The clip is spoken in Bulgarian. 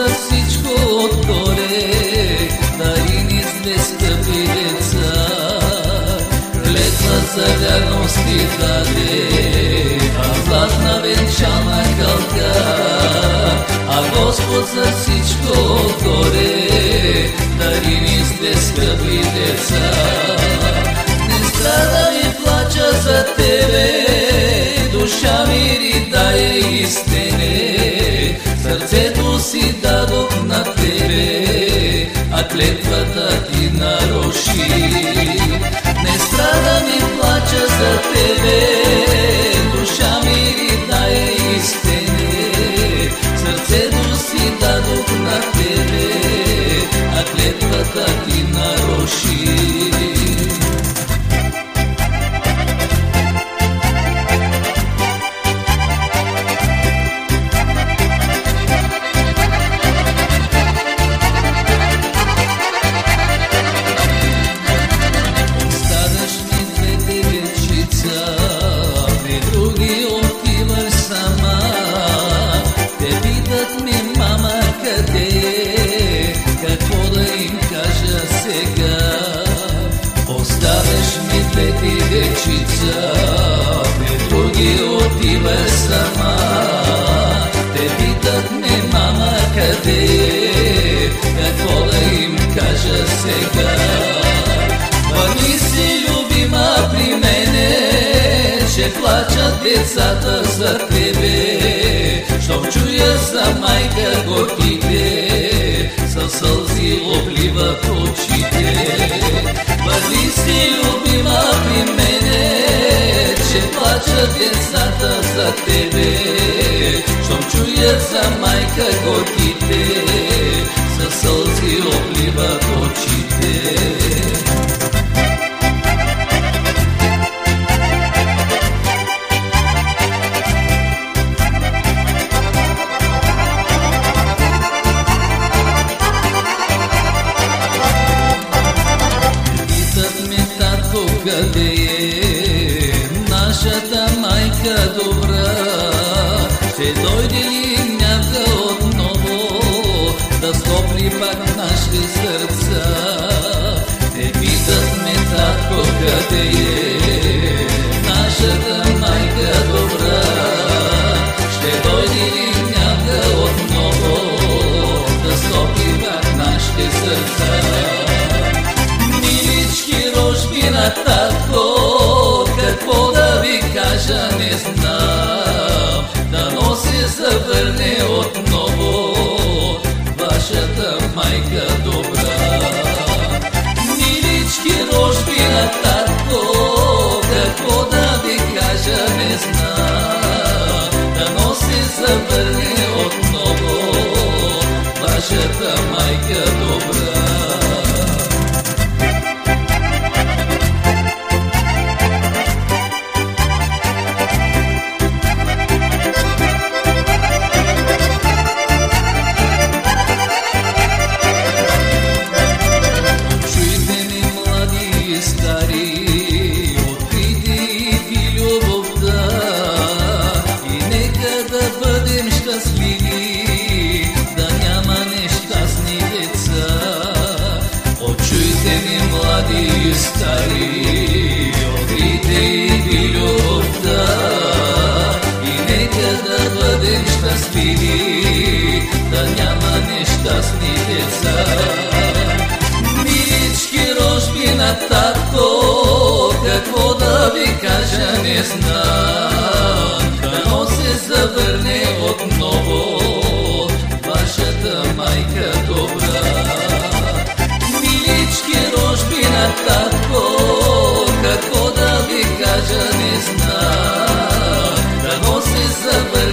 за всичко отгоре, дари ни с две скъпи деца. Клетва за вярност ти даде, а златна венчана кълка. А Господ за всичко отгоре, ни с две скъпи деца. Не страда ми плача за тебе, клетвата ти наруши. Не страда ми плача за тебе, душа ми ридае истине, сърцето си дадох на тебе, а клетвата ти наруши. Двете вечица, при други отиваш сама. Те питат ми, мама, къде какво да им кажа сега. Върни си, любима, при мене, ще плачат децата за тебе. Щом чуя за майка горките, със сълзи обливат очите. Върни си, любима, децата за тебе. Щом чуя за майка горките, дойде ли някъде отново да стопли пак нашите сърца? Те питат ме, татко, къде е нашата майка добра? Ще дойде ли някъде отново да стопли пак нашите сърца? Милички рожби на татко, какво да ви кажа не знам. Father, the Old стари, открийте ви любовта и нека да бъдем щастливи, да няма нещастни деца. Милички рожби на татко, какво да ви кажа не знам. Знам.